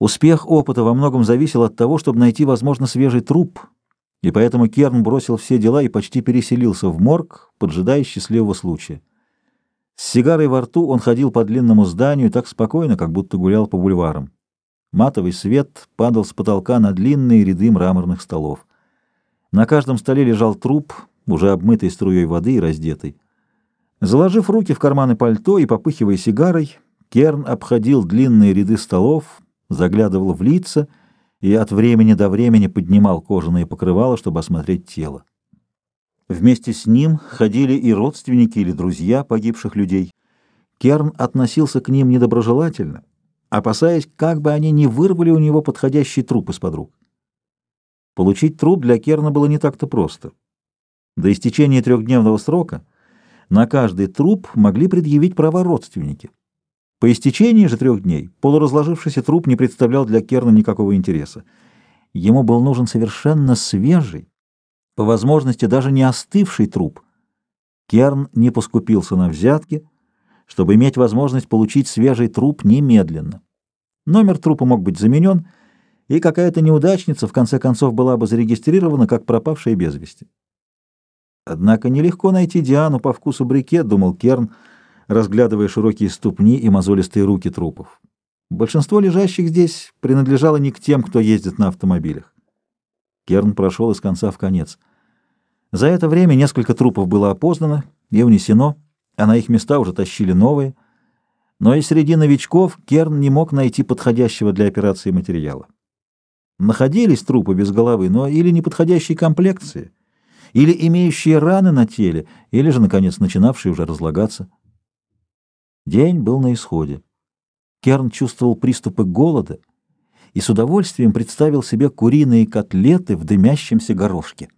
Успех опыта во многом зависел от того, чтобы найти, возможно, свежий труп, и поэтому Керн бросил все дела и почти переселился в морг, поджидая счастливого случая. С сигарой во рту он ходил по длинному зданию так спокойно, как будто гулял по бульварам. Матовый свет падал с потолка на длинные ряды мраморных столов. На каждом столе лежал труп, уже обмытый струей воды и раздетый. Заложив руки в карманы пальто и попыхивая сигарой, Керн обходил длинные ряды столов, заглядывал в лица и от времени до времени поднимал кожаные покрывала, чтобы осмотреть тело. Вместе с ним ходили и родственники или друзья погибших людей. Керн относился к ним недоброжелательно, опасаясь, как бы они не вырвали у него подходящий труп из-под рук. Получить труп для Керна было не так-то просто. До истечения трехдневного срока на каждый труп могли предъявить права родственники. По истечении же трех дней полуразложившийся труп не представлял для Керна никакого интереса. Ему был нужен совершенно свежий, по возможности даже не остывший труп. Керн не поскупился на взятки, чтобы иметь возможность получить свежий труп немедленно. Номер трупа мог быть заменен, и какая-то неудачница в конце концов была бы зарегистрирована как пропавшая без вести. Однако нелегко найти Диану по вкусу брикет, думал Керн, — разглядывая широкие ступни и мозолистые руки трупов. Большинство лежащих здесь принадлежало не к тем, кто ездит на автомобилях. Керн прошел из конца в конец. За это время несколько трупов было опознано и унесено, а на их места уже тащили новые. Но и среди новичков Керн не мог найти подходящего для операции материала. Находились трупы без головы, но или неподходящей комплекции, или имеющие раны на теле, или же, наконец, начинавшие уже разлагаться. День был на исходе. Керн чувствовал приступы голода и с удовольствием представил себе куриные котлеты в дымящемся горошке.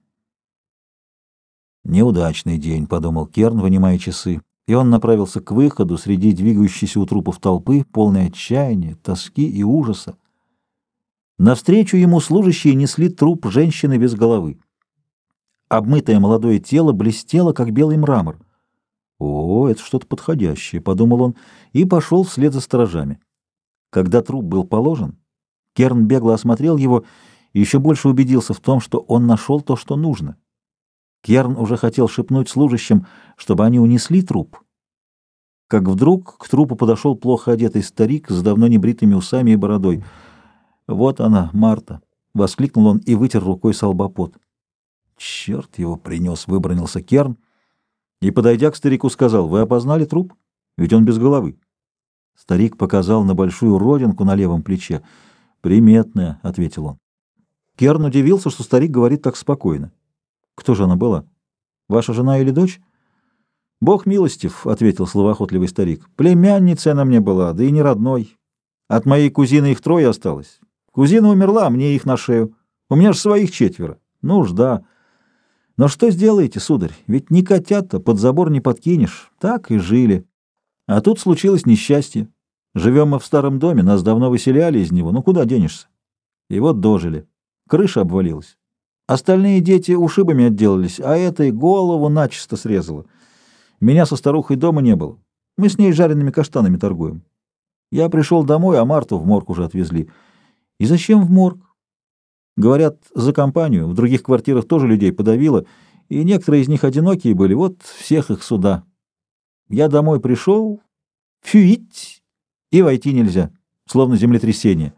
«Неудачный день», — подумал Керн, вынимая часы, и он направился к выходу среди двигающейся у трупов толпы, полной отчаяния, тоски и ужаса. Навстречу ему служащие несли труп женщины без головы. Обмытое молодое тело блестело, как белый мрамор — «О, это что-то подходящее», — подумал он и пошел вслед за сторожами. Когда труп был положен, Керн бегло осмотрел его и еще больше убедился в том, что он нашел то, что нужно. Керн уже хотел шепнуть служащим, чтобы они унесли труп. Как вдруг к трупу подошел плохо одетый старик с давно небритыми усами и бородой. «Вот она, Марта!» — воскликнул он и вытер рукой с лба «Черт его принес!» — выбронился Керн — и, подойдя к старику, сказал, «Вы опознали труп? Ведь он без головы». Старик показал на большую родинку на левом плече. «Приметная», — ответил он. Керн удивился, что старик говорит так спокойно. «Кто же она была? Ваша жена или дочь?» «Бог милостив», — ответил словоохотливый старик. «Племянницей она мне была, да и не родной. От моей кузины их трое осталось. Кузина умерла, мне их на шею. У меня же своих четверо. Нужда». Но что сделаете, сударь? Ведь не котята под забор не подкинешь. Так и жили. А тут случилось несчастье. Живем мы в старом доме, нас давно выселяли из него. Ну куда денешься? И вот дожили. Крыша обвалилась. Остальные дети ушибами отделались, а этой голову начисто срезала. Меня со старухой дома не было. Мы с ней жареными каштанами торгуем. Я пришел домой, а Марту в морг уже отвезли. И зачем в морг? Говорят, за компанию. В других квартирах тоже людей подавило, и некоторые из них одинокие были. Вот всех их сюда. Я домой пришел, фюить, и войти нельзя, словно землетрясение.